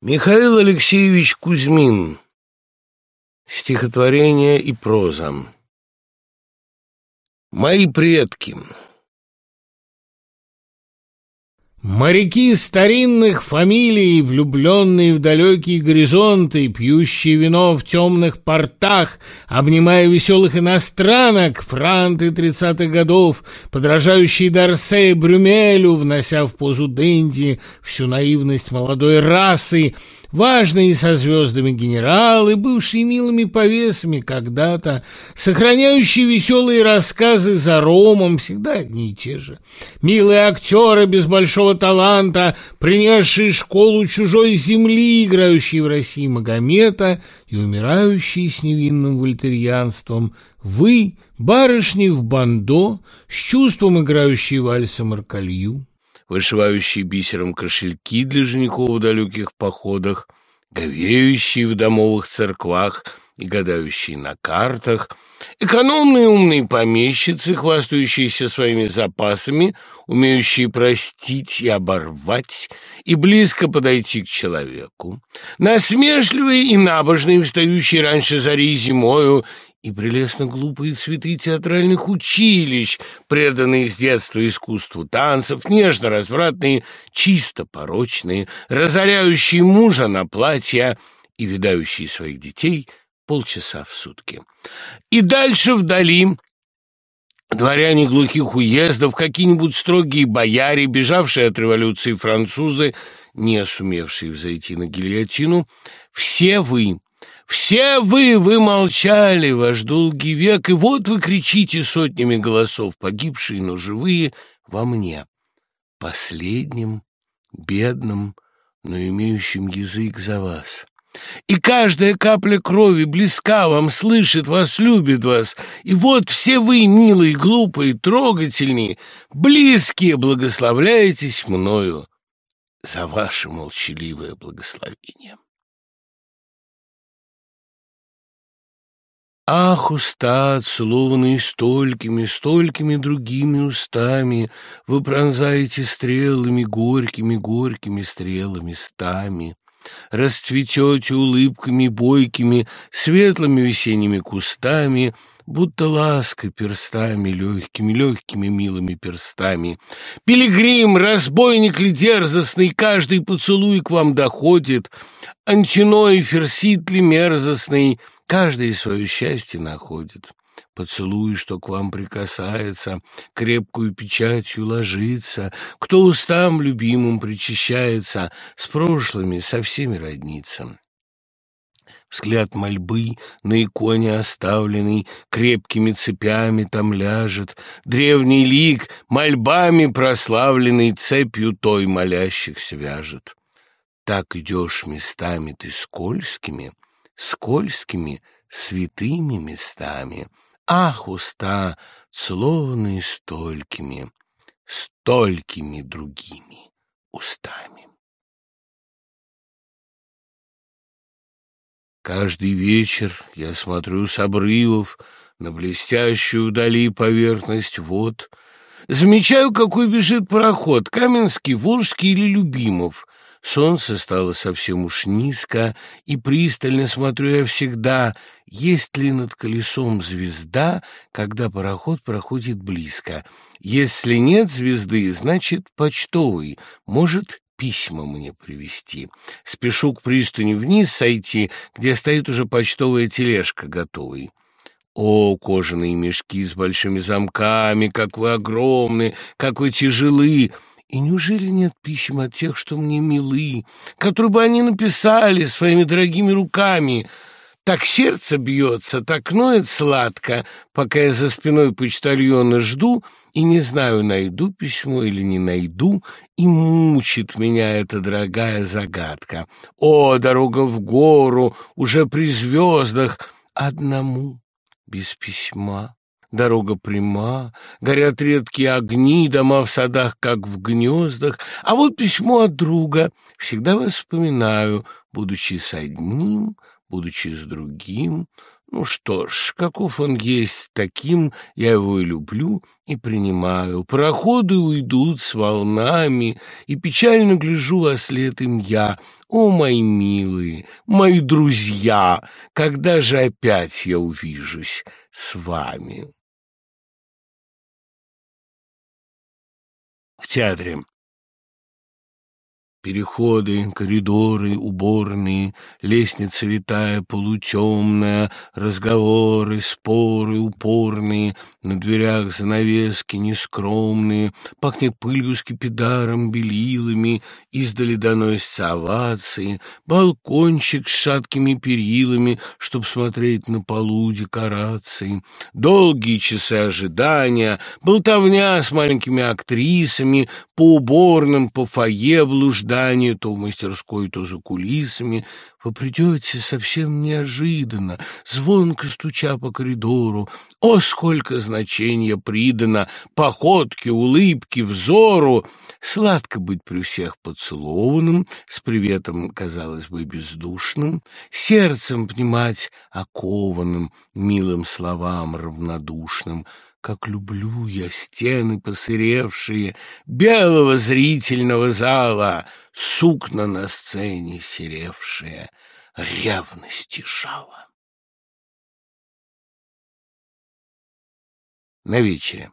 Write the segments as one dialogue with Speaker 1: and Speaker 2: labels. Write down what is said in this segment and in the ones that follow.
Speaker 1: Михаил Алексеевич Кузьмин. Стихотворение и проза. Мои предки.
Speaker 2: Моряки старинных фамилий, влюбленные в далекие горизонты, пьющие вино в темных портах, обнимая веселых иностранок, франты тридцатых годов, подражающие Дарсе и Брюмелю, внося в позу Дэнди всю наивность молодой расы, важные со звездами генералы, бывшие милыми повесами когда-то, сохраняющие веселые рассказы за ромом, всегда одни и те же. Милые актеры без большого таланта, принесшие школу чужой земли, играющие в России Магомета и умирающие с невинным вольтерьянством. Вы, барышни в бандо, с чувством играющие вальса Маркалью
Speaker 1: вышивающие бисером кошельки для женихов в далеких походах, говеющие в домовых церквах и гадающие на картах, экономные умные помещицы, хвастающиеся своими запасами, умеющие простить и оборвать, и близко подойти к человеку, насмешливые и набожные, встающие раньше зари зимою и прелестно глупые цветы театральных училищ, преданные с детства искусству танцев, нежно-развратные, чисто порочные, разоряющие мужа на платья и видающие своих детей полчаса в сутки. И дальше вдали дворяне глухих уездов, какие-нибудь строгие бояре, бежавшие от революции французы, не сумевшие взойти на гильотину, все вы все вы, вы молчали ваш долгий век, и вот вы кричите сотнями голосов, погибшие, но живые, во мне, последним, бедным, но имеющим язык за вас. И каждая капля крови близка вам, слышит вас, любит вас. И вот все вы, милые, глупые, трогательные, близкие, благословляетесь мною за ваше молчаливое благословение. Ах, уста, целованные столькими, столькими другими устами, Вы пронзаете стрелами, горькими, горькими стрелами стами. Расцветете улыбками бойкими, светлыми весенними кустами, Будто лаской перстами легкими, легкими милыми перстами. Пилигрим, разбойник ли дерзостный, каждый поцелуй к вам доходит, Антиной, ферсит ли мерзостный — Каждый свое счастье находит. Поцелуй, что к вам прикасается, крепкую печатью ложится, кто устам любимым причащается, с прошлыми со всеми роднится. Взгляд мольбы на иконе оставленный крепкими цепями там ляжет, древний лик мольбами прославленный цепью той молящих свяжет. Так идешь местами ты скользкими, скользкими, святыми местами. Ах, уста, целованные столькими, столькими другими устами. Каждый вечер я смотрю с обрывов на блестящую вдали поверхность вод, замечаю, какой бежит пароход, Каменский, Волжский или Любимов — Солнце стало совсем уж низко, и пристально смотрю я всегда, есть ли над колесом звезда, когда пароход проходит близко. Если нет звезды, значит, почтовый, может, письма мне привезти. Спешу к пристани вниз сойти, где стоит уже почтовая тележка готовой. О, кожаные мешки с большими замками, как вы огромны, как вы тяжелы! И неужели нет писем от тех, что мне милы, которые бы они написали своими дорогими руками? Так сердце бьется, так ноет сладко, пока я за спиной почтальона жду и не знаю, найду письмо или не найду, и мучит меня эта дорогая загадка. О, дорога в гору, уже при звездах, одному, без письма. Дорога пряма, горят редкие огни, дома в садах, как в гнездах. А вот письмо от друга. Всегда вспоминаю, будучи с одним, будучи с другим. Ну что ж, каков он есть, таким я его и люблю и принимаю. Пароходы уйдут с волнами, и печально гляжу во след им я. О, мои милые, мои друзья, когда же опять я увижусь с вами? В театре Переходы, коридоры, уборные, лестница витая, полутемная, разговоры, споры упорные, на дверях занавески нескромные, пахнет пылью скипидаром, белилами, издали доносятся овации, балкончик с шаткими перилами, чтоб смотреть на полу декорации, долгие часы ожидания, болтовня с маленькими актрисами, по уборным, по фойе блуждание, то в мастерской, то за кулисами. Вы придете совсем неожиданно, звонко стуча по коридору. О, сколько значения придано походке, улыбке, взору! Сладко быть при всех поцелованным, с приветом, казалось бы, бездушным, сердцем внимать окованным, милым словам равнодушным — как люблю я стены посыревшие белого зрительного зала, сукна на сцене серевшие, ревности жало. На вечере.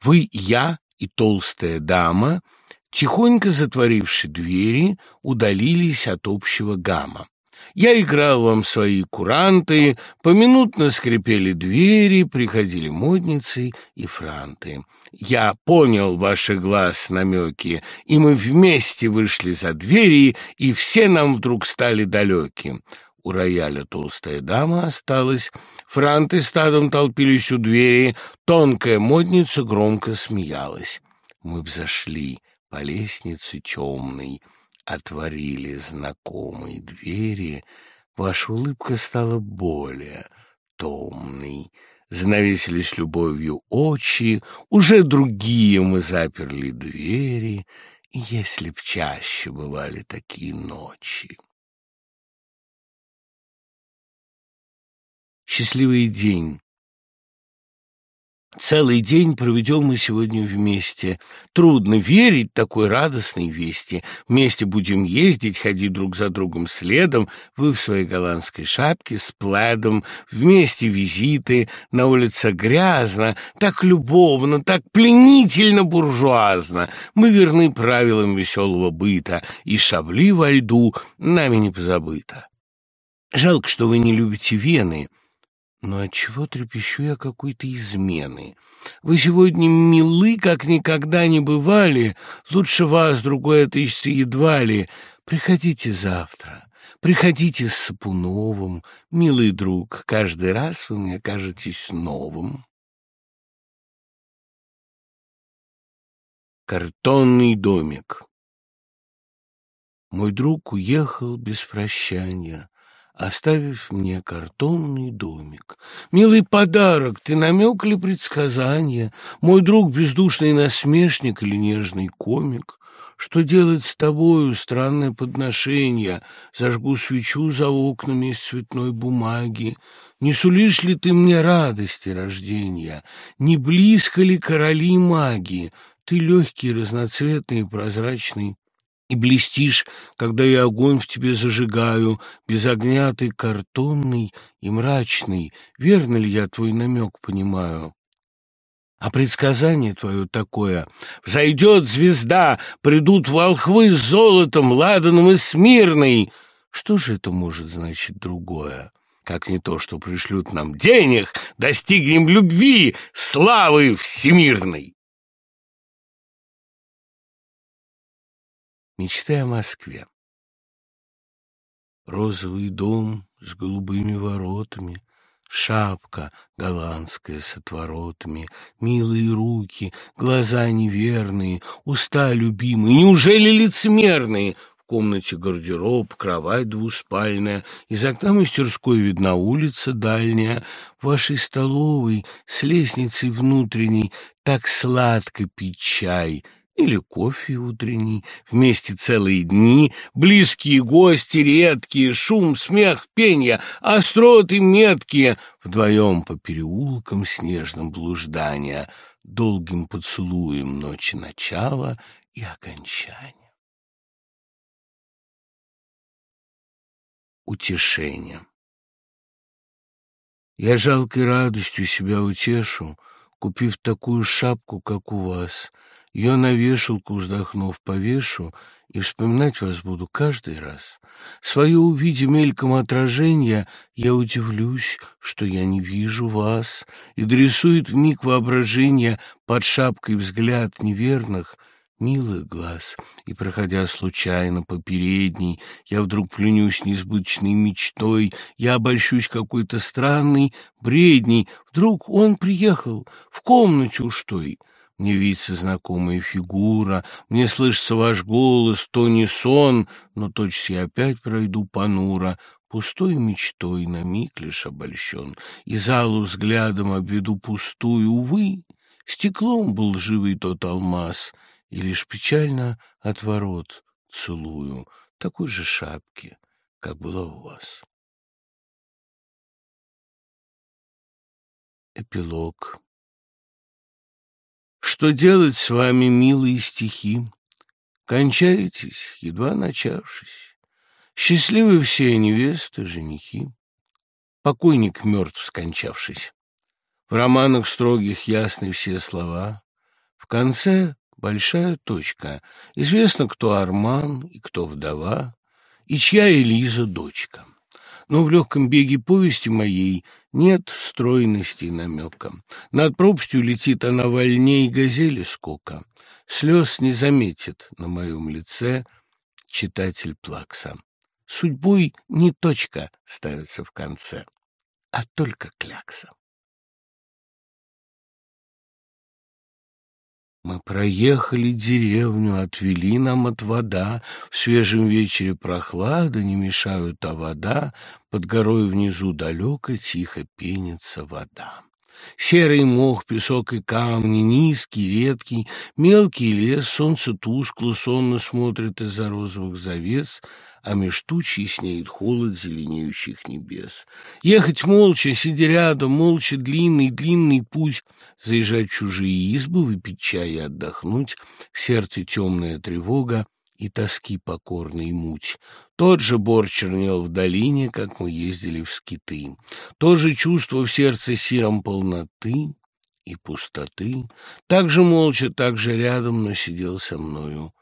Speaker 1: Вы, я и толстая дама, тихонько затворивши двери, удалились от общего гамма. Я играл вам свои куранты, поминутно скрипели двери, приходили модницы и франты. Я понял ваши глаз намеки, и мы вместе вышли за двери, и все нам вдруг стали далеки. У рояля толстая дама осталась, франты стадом толпились у двери, тонкая модница громко смеялась. Мы взошли по лестнице темной, отворили знакомые двери, ваша улыбка стала более томной. Занавесились любовью очи, уже другие мы заперли двери, если б чаще бывали такие ночи. Счастливый день Целый день проведем мы сегодня вместе. Трудно верить такой радостной вести. Вместе будем ездить, ходить друг за другом следом. Вы в своей голландской шапке с пледом. Вместе визиты. На улице грязно. Так любовно, так пленительно буржуазно. Мы верны правилам веселого быта. И шабли во льду нами не позабыто. Жалко, что вы не любите Вены. Но отчего трепещу я какой-то измены? Вы сегодня милы, как никогда не бывали. Лучше вас другой отыщется едва ли. Приходите завтра. Приходите с Сапуновым. Милый друг, каждый раз вы мне кажетесь новым. Картонный домик Мой друг уехал без прощания оставив мне картонный домик. Милый подарок, ты намек ли предсказание? Мой друг бездушный насмешник или нежный комик? Что делать с тобою, странное подношение? Зажгу свечу за окнами из цветной бумаги. Не сулишь ли ты мне радости рождения? Не близко ли короли маги? Ты легкий, разноцветный, прозрачный, и блестишь, когда я огонь в тебе зажигаю, без огня ты картонный и мрачный. Верно ли я твой намек понимаю? А предсказание твое такое. Взойдет звезда, придут волхвы с золотом, ладаном и смирной. Что же это может значить другое? Как не то, что пришлют нам денег, достигнем любви, славы всемирной. Мечты о Москве. Розовый дом с голубыми воротами, Шапка голландская с отворотами, Милые руки, глаза неверные, Уста любимые, неужели лицемерные? В комнате гардероб, кровать двуспальная, Из окна мастерской видна улица дальняя, В вашей столовой с лестницей внутренней Так сладко пить чай — или кофе утренний, вместе целые дни, близкие гости, редкие, шум, смех, пенье, остроты меткие, вдвоем по переулкам снежным блуждания, долгим поцелуем ночи начала и окончания. Утешение Я жалкой радостью себя утешу, купив такую шапку, как у вас — ее на вешалку, вздохнув, повешу, и вспоминать вас буду каждый раз. Свое увидя мельком отражение, я удивлюсь, что я не вижу вас, и дорисует вмиг воображение под шапкой взгляд неверных, милых глаз, и, проходя случайно по передней, я вдруг пленюсь несбыточной мечтой, я обольщусь какой-то странный, бредней, вдруг он приехал в комнате уж той — мне видится знакомая фигура, мне слышится ваш голос, то не сон, но точно я опять пройду понуро, пустой мечтой на миг лишь обольщен, и залу взглядом обведу пустую, увы, стеклом был живый тот алмаз, и лишь печально от ворот целую такой же шапки, как была у вас. Эпилог что делать с вами, милые стихи? Кончаетесь, едва начавшись. Счастливы все невесты, женихи. Покойник мертв, скончавшись. В романах строгих ясны все слова. В конце большая точка. Известно, кто Арман и кто вдова, и чья Элиза дочка но в легком беге повести моей нет стройности намека. Над пропастью летит она вольней газели скока. Слез не заметит на моем лице читатель Плакса. Судьбой не точка ставится в конце, а только клякса. Мы проехали деревню, отвели нам от вода. В свежем вечере прохлада, не мешают, а вода. Под горой внизу далеко тихо пенится вода. Серый мох, песок и камни, низкий, редкий, мелкий лес, солнце тускло, сонно смотрит из-за розовых завес, а меж тучей снеет холод зеленеющих небес. Ехать молча, сидя рядом, молча длинный-длинный путь, заезжать в чужие избы, выпить чай и отдохнуть, в сердце темная тревога, и тоски покорной муть. Тот же бор чернел в долине, как мы ездили в скиты. То же чувство в сердце сиром полноты и пустоты. Так же молча, так же рядом, но сидел со мною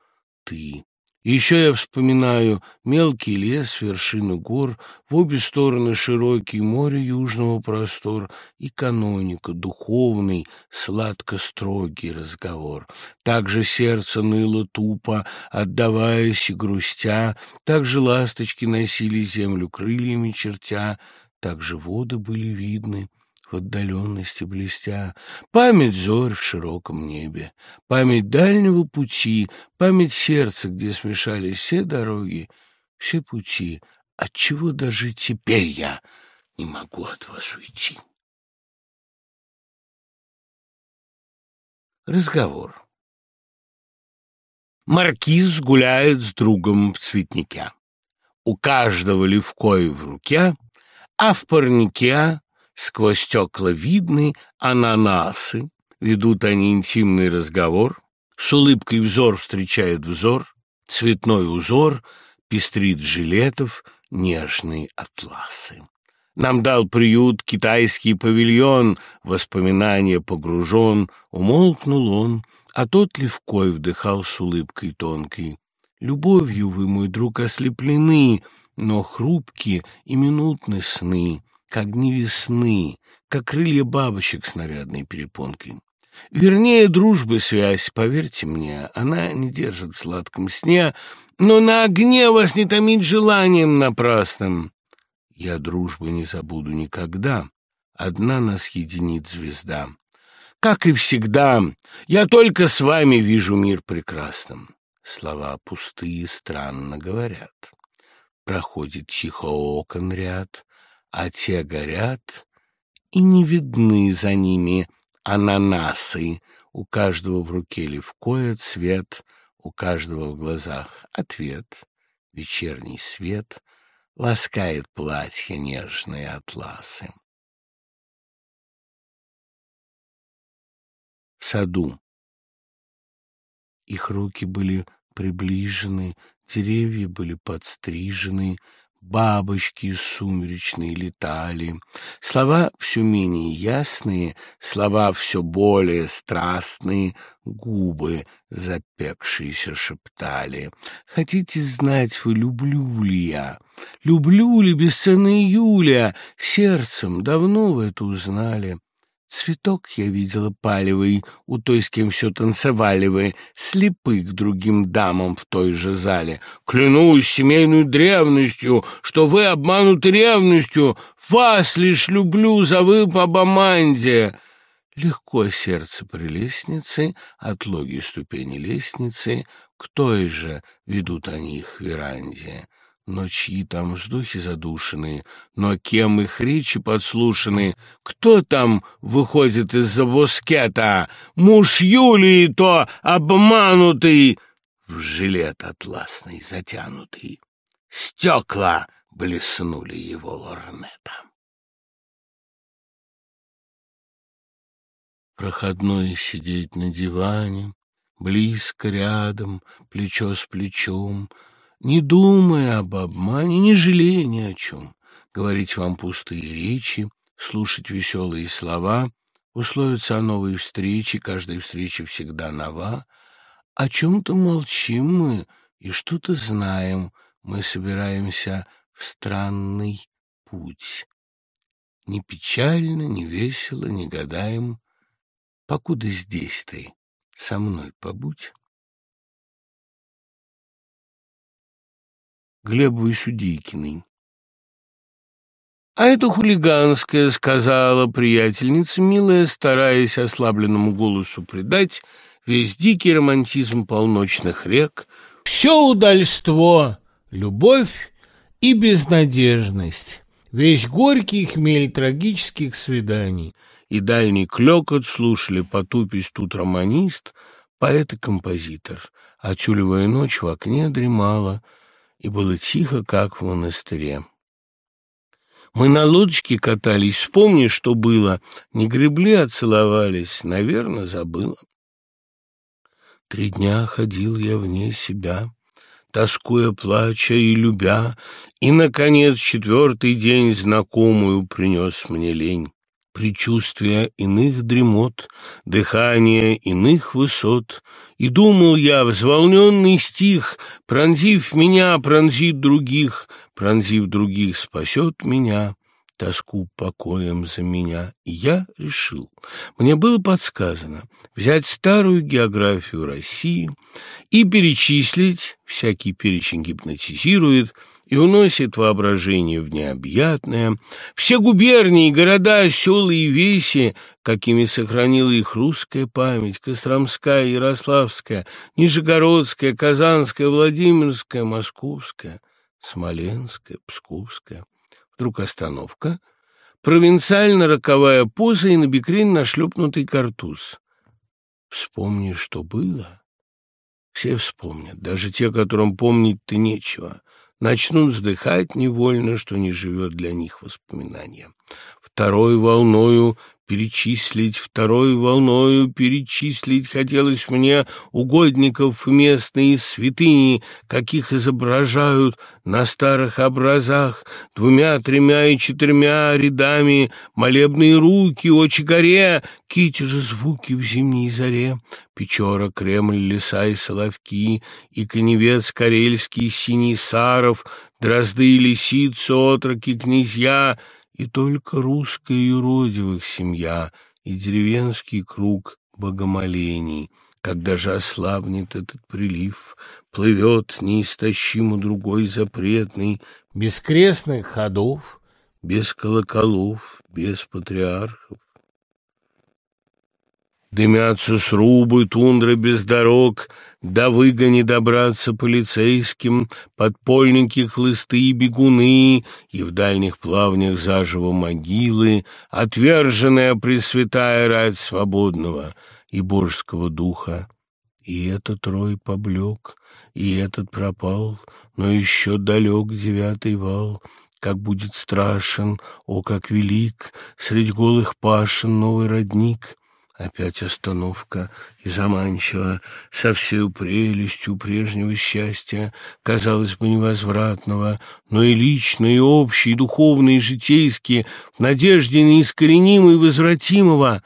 Speaker 1: ты. Еще я вспоминаю мелкий лес, вершины гор, в обе стороны широкий море южного простор и каноника, духовный, сладко-строгий разговор. Так же сердце ныло тупо, отдаваясь и грустя, так же ласточки носили землю крыльями чертя, так же воды были видны в отдаленности блестя, память зорь в широком небе, память дальнего пути, память сердца, где смешались все дороги, все пути. Отчего даже теперь я не могу от вас уйти? Разговор. Маркиз гуляет с другом в цветнике. У каждого левкой в руке, а в парнике Сквозь стекла видны ананасы, ведут они интимный разговор, с улыбкой взор встречает взор, цветной узор пестрит жилетов нежные атласы. Нам дал приют китайский павильон, воспоминания погружен, умолкнул он, а тот левкой вдыхал с улыбкой тонкой. Любовью вы, мой друг, ослеплены, но хрупкие и минутны сны дни весны, как крылья бабочек с нарядной перепонкой. Вернее, дружбы связь, поверьте мне, она не держит в сладком сне, но на огне вас не томит желанием напрасным. Я дружбы не забуду никогда, одна нас единит звезда. Как и всегда, я только с вами вижу мир прекрасным. Слова пустые странно говорят. Проходит тихо окон ряд, а те горят, и не видны за ними ананасы. у каждого в руке левкое цвет, у каждого в глазах ответ. Вечерний свет ласкает платья нежные атласы. В саду. Их руки были приближены, деревья были подстрижены, бабочки сумеречные летали. Слова все менее ясные, слова все более страстные, губы запекшиеся шептали. Хотите знать вы, люблю ли я? Люблю ли бесценная Юля? Сердцем давно вы это узнали. Цветок я видела палевый у той, с кем все танцевали вы, слепы к другим дамам в той же зале. Клянусь семейной древностью, что вы обмануты ревностью, вас лишь люблю за вы по баманде. Легко сердце при лестнице, отлоги ступени лестницы, к той же ведут они их веранде но чьи там вздохи задушены, но кем их речи подслушаны? Кто там выходит из-за воскета? Муж Юлии то обманутый, в жилет атласный затянутый. Стекла блеснули его лорнетом. Проходной сидеть на диване, близко рядом, плечо с плечом — не думая об обмане, не жалея ни о чем, говорить вам пустые речи, слушать веселые слова, условиться о новой встрече, каждая встреча всегда нова. О чем-то молчим мы и что-то знаем, мы собираемся в странный путь. Не печально, не весело, не гадаем, покуда здесь ты, со мной побудь. Глебу Исудейкиной. «А это хулиганское», — сказала приятельница милая, стараясь ослабленному голосу придать весь дикий романтизм полночных рек. «Все удальство, любовь и безнадежность, весь горький хмель трагических свиданий». И дальний клёкот слушали потупись тут романист, поэт и композитор. А тюлевая ночь в окне дремала — и было тихо, как в монастыре. Мы на лодочке катались, вспомни, что было. Не гребли, а целовались, наверное, забыла. Три дня ходил я вне себя, тоскуя, плача и любя, и, наконец, четвертый день знакомую принес мне лень предчувствия иных дремот, дыхание иных высот. И думал я, взволненный стих, пронзив меня, пронзит других, пронзив других, спасет меня тоску покоем за меня. И я решил, мне было подсказано, взять старую географию России и перечислить, всякий перечень гипнотизирует, и уносит воображение в необъятное. Все губернии, города, села и веси, какими сохранила их русская память, Костромская, Ярославская, Нижегородская, Казанская, Владимирская, Московская, Смоленская, Псковская. Вдруг остановка, провинциально-роковая поза и на бекрень нашлепнутый картуз. Вспомни, что было. Все вспомнят, даже те, которым помнить-то нечего начнут вздыхать невольно, что не живет для них воспоминания. Второй волною перечислить, второй волною перечислить хотелось мне угодников местные святыни, каких изображают на старых образах, двумя, тремя и четырьмя рядами, молебные руки, очи горе, кити же звуки в зимней заре, Печора, Кремль, леса и соловки, и коневец карельский, синий саров, дрозды и лисицы, отроки, князья — и только русская юродивых семья и деревенский круг богомолений. Когда же ослабнет этот прилив, плывет неистощимо другой запретный, без крестных ходов, без колоколов, без патриархов. Дымятся срубы, тундра без дорог, До выгони добраться полицейским, Подпольники, хлысты и бегуны, И в дальних плавнях заживо могилы, Отверженная пресвятая рать свободного. и божеского духа. И этот рой поблек, и этот пропал, но еще далек девятый вал. Как будет страшен, о, как велик, Средь голых пашин новый родник. Опять остановка и заманчиво, со всей прелестью прежнего счастья, казалось бы, невозвратного, но и личные, и общие, и духовные, и житейские, в надежде неискоренимого и возвратимого.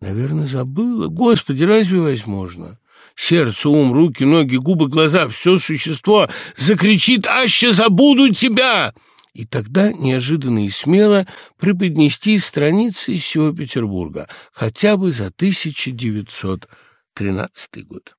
Speaker 1: Наверное, забыла. Господи, разве возможно? Сердце, ум, руки, ноги, губы, глаза, все существо закричит «Аще забуду тебя!» И тогда неожиданно и смело преподнести страницы из всего Петербурга, хотя бы за 1913 год.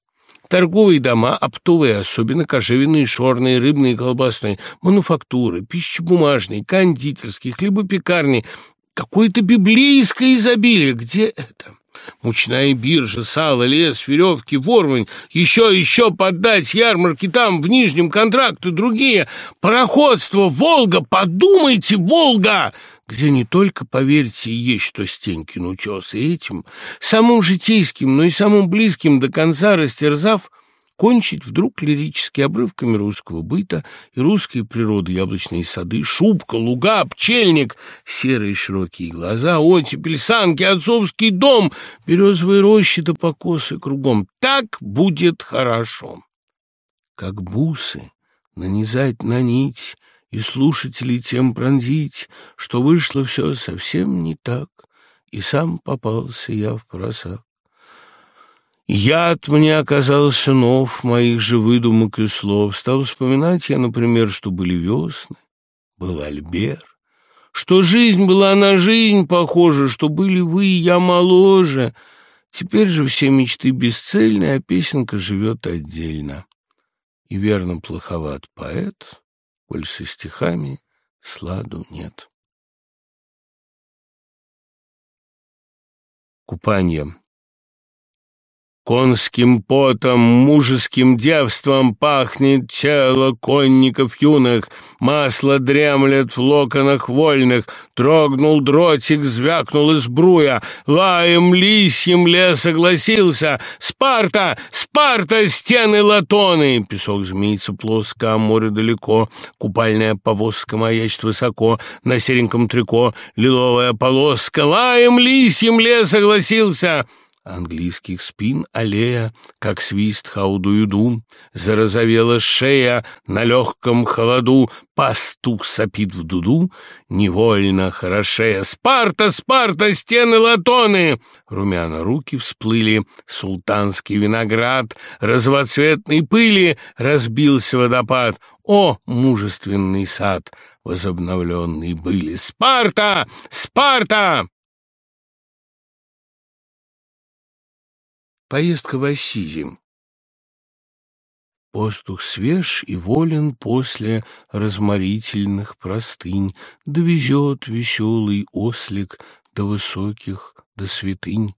Speaker 1: Торговые дома, оптовые, особенно кожевенные, шорные, рыбные, колбасные, мануфактуры, пищебумажные, кондитерские, хлебопекарни, какое-то библейское изобилие. Где это? Мучная биржа, сало, лес, веревки, ворвань, еще, еще поддать ярмарки там, в Нижнем, контракты, другие, пароходство, Волга, подумайте, Волга! где не только, поверьте, есть что Стенькин утес, и этим, самым житейским, но и самым близким до конца растерзав, кончить вдруг лирически обрывками русского быта и русской природы яблочные сады, шубка, луга, пчельник, серые широкие глаза, оттепель, санки, отцовский дом, березовые рощи да покосы кругом. Так будет хорошо. Как бусы нанизать на нить и слушателей тем пронзить, что вышло все совсем не так, и сам попался я в просак. Яд мне оказался нов моих же выдумок и слов. Стал вспоминать я, например, что были весны, был Альбер, что жизнь была на жизнь похожа, что были вы и я моложе. Теперь же все мечты бесцельны, а песенка живет отдельно. И верно плоховат поэт, коль со стихами сладу нет. Купание Конским потом, мужеским девством пахнет тело конников юных, масло дремлет в локонах вольных, трогнул дротик, звякнул из бруя, лаем лисьем лес согласился. Спарта! Спарта! Стены латоны! Песок змеится плоско, а море далеко, купальная повозка маячит высоко, на сереньком трико лиловая полоска, лаем лисьем лес согласился английских спин аллея, как свист хауду-юду, зарозовела шея на легком холоду, пастух сопит в дуду, невольно хорошея. «Спарта, Спарта, стены латоны!» Румяна руки всплыли, султанский виноград, разноцветной пыли разбился водопад. О, мужественный сад! Возобновленный были. «Спарта! Спарта!» Поездка в Ассизи. Постух свеж и волен после разморительных простынь, Довезет веселый ослик до высоких, до святынь.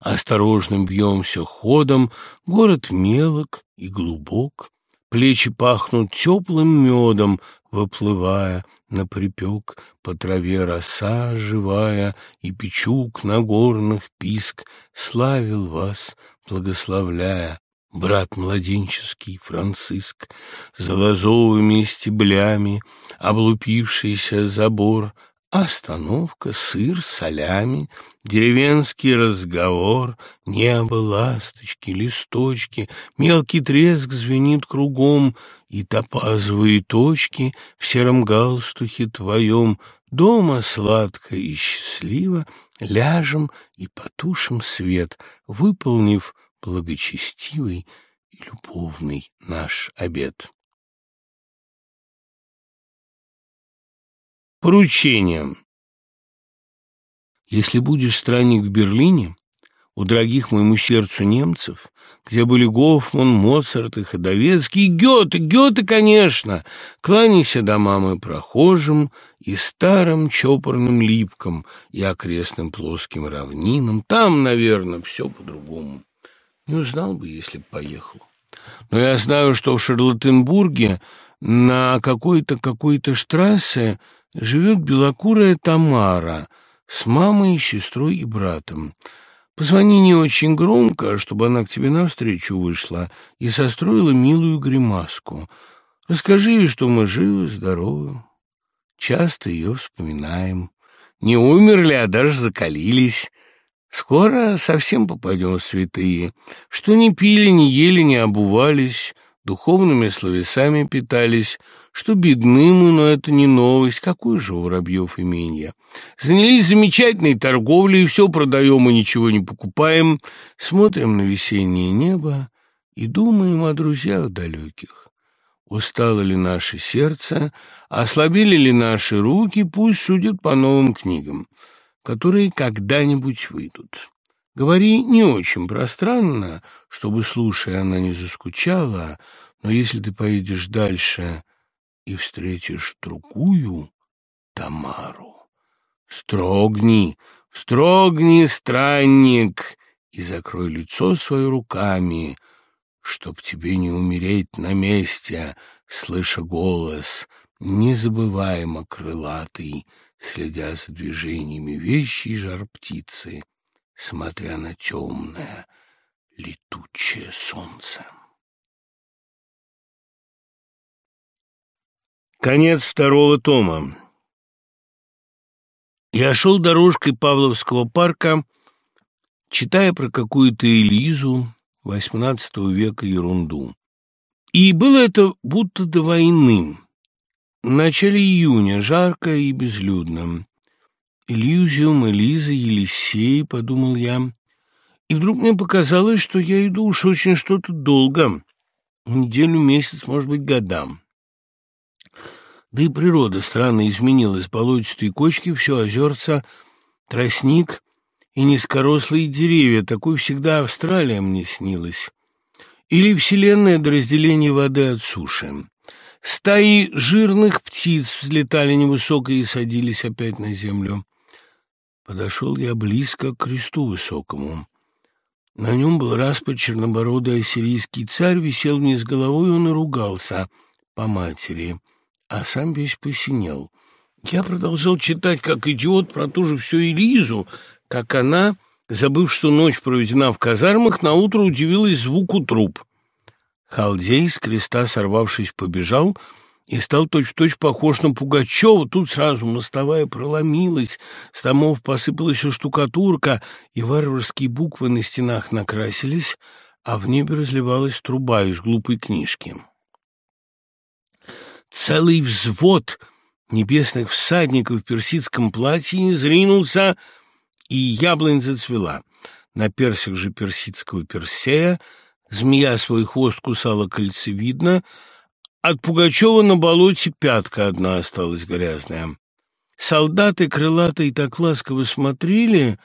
Speaker 1: Осторожным бьемся ходом, город мелок и глубок, Плечи пахнут теплым медом, выплывая на припек, по траве роса живая, и печук на горных писк славил вас, благословляя. Брат младенческий Франциск, за лозовыми стеблями, облупившийся забор, Остановка, сыр, солями, деревенский разговор, небо, ласточки, листочки, мелкий треск звенит кругом, и топазовые точки в сером галстухе твоем дома сладко и счастливо ляжем и потушим свет, выполнив благочестивый и любовный наш обет. Поручение. Если будешь странник в Берлине, у дорогих моему сердцу немцев, где были Гофман, Моцарт и Ходовецкий, Гёте, Гёте, конечно, кланяйся домам и прохожим, и старым чопорным липкам, и окрестным плоским равнинам. Там, наверное, все по-другому. Не узнал бы, если б поехал. Но я знаю, что в Шарлоттенбурге на какой-то какой-то штрассе живет белокурая Тамара с мамой, сестрой и братом. Позвони не очень громко, чтобы она к тебе навстречу вышла и состроила милую гримаску. Расскажи ей, что мы живы, здоровы, часто ее вспоминаем. Не умерли, а даже закалились. Скоро совсем попадем в святые, что не пили, не ели, не обувались, духовными словесами питались, что бедны мы, но это не новость, какой же у Воробьев именья. Занялись замечательной торговлей, все продаем и ничего не покупаем, смотрим на весеннее небо и думаем о друзьях далеких. Устало ли наше сердце, ослабели ли наши руки, пусть судят по новым книгам которые когда-нибудь выйдут. Говори не очень пространно, чтобы, слушая, она не заскучала, но если ты поедешь дальше и встретишь другую Тамару, строгни, строгни, странник, и закрой лицо свое руками, чтоб тебе не умереть на месте, слыша голос, незабываемо крылатый, следя за движениями вещи и жар птицы, смотря на темное летучее солнце. Конец второго тома. Я шел дорожкой Павловского парка, читая про какую-то Элизу XVIII века ерунду. И было это будто до войны. В начале июня, жарко и безлюдно. Элизиум, Элиза, Елисей, подумал я. И вдруг мне показалось, что я иду уж очень что-то долго. Неделю, месяц, может быть, годам. Да и природа странно изменилась. Болотистые кочки, все озерца, тростник и низкорослые деревья. Такой всегда Австралия мне снилась. Или вселенная до разделения воды от суши. Стаи жирных птиц взлетали невысоко и садились опять на землю. Подошел я близко к кресту высокому. На нем был распад чернобородый ассирийский царь, висел вниз головой, он и ругался по матери, а сам весь посинел. Я продолжал читать, как идиот, про ту же всю Элизу, как она, забыв, что ночь проведена в казармах, наутро удивилась звуку труп. Халдей, с креста сорвавшись, побежал и стал точь-в-точь -точь похож на Пугачева. Тут сразу мостовая проломилась, с домов посыпалась штукатурка, и варварские буквы на стенах накрасились, а в небе разливалась труба из глупой книжки. Целый взвод небесных всадников в персидском платье не зринулся, и яблонь зацвела. На персях же персидского Персея — Змея свой хвост кусала кольцевидно. От Пугачева на болоте пятка одна осталась грязная. Солдаты крылатые так ласково смотрели,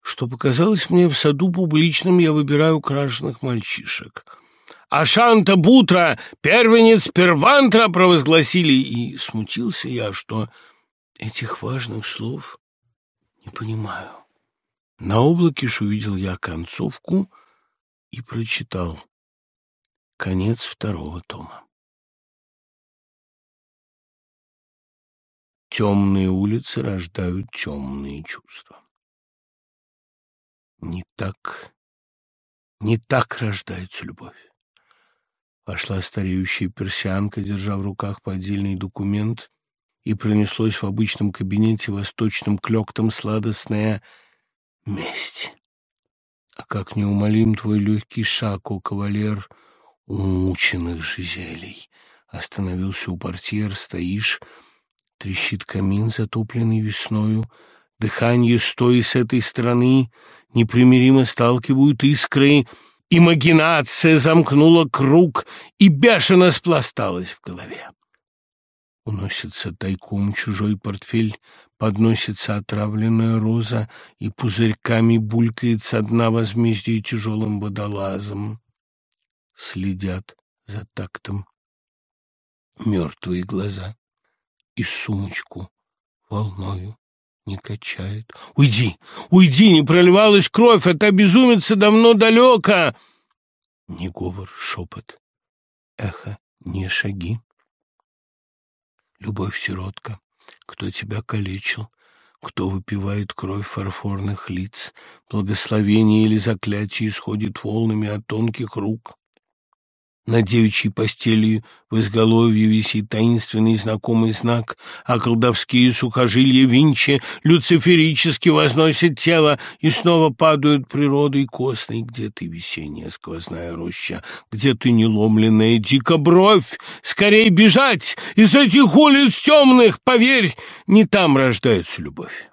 Speaker 1: что показалось мне в саду публичном я выбираю крашеных мальчишек. «Ашанта Бутра! Первенец Первантра!» провозгласили, и смутился я, что этих важных слов не понимаю. На облаке ж увидел я концовку — и прочитал. Конец второго тома. Темные улицы рождают темные чувства. Не так, не так рождается любовь. Вошла стареющая персианка, держа в руках поддельный документ, и пронеслось в обычном кабинете восточным клёктом сладостная месть. А как неумолим твой легкий шаг, о кавалер, умученных жизелей. Остановился у портьер, стоишь, трещит камин, затопленный весною, дыхание стоя с этой стороны. Непримиримо сталкивают искры, имагинация замкнула круг и бешено спласталась в голове. Уносится тайком чужой портфель, подносится отравленная роза и пузырьками булькает со дна возмездия тяжелым водолазом. Следят за тактом. Мертвые глаза и сумочку волною не качает. «Уйди! Уйди! Не проливалась кровь! Это безумица давно далеко!» Не говор, шепот, эхо, не шаги. Любовь, сиротка, кто тебя калечил? кто выпивает кровь фарфорных лиц, благословение или заклятие исходит волнами от тонких рук. На девичьей постели в изголовье висит таинственный знакомый знак, а колдовские сухожилия Винчи люциферически возносят тело и снова падают природой костной. Где ты, весенняя сквозная роща? Где ты, неломленная дикобровь? Скорей бежать из этих улиц темных, поверь, не там рождается любовь.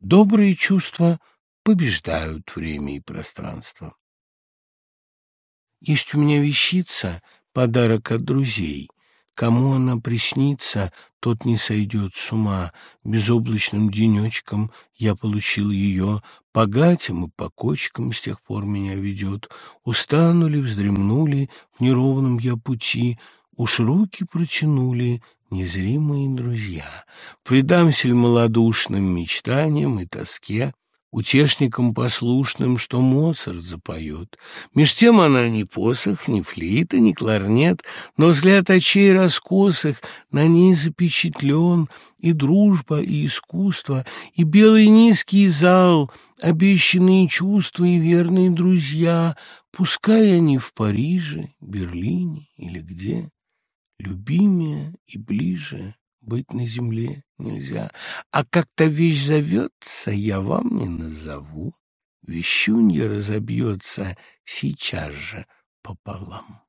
Speaker 1: Добрые чувства — побеждают время и пространство. Есть у меня вещица, подарок от друзей. Кому она приснится, тот не сойдет с ума. Безоблачным денечком я получил ее, по гатям и по кочкам с тех пор меня ведет. Устанули, вздремнули в неровном я пути, уж руки протянули незримые друзья. Предамся ли малодушным мечтаниям и тоске, утешником послушным, что Моцарт запоет. Меж тем она ни посох, ни флейта, ни кларнет, но взгляд очей раскосых на ней запечатлен, и дружба, и искусство, и белый низкий зал, обещанные чувства и верные друзья, пускай они в Париже, Берлине или где, любимее и ближе быть на земле нельзя. А как-то вещь зовется, я вам не назову. Вещунья разобьется сейчас же пополам.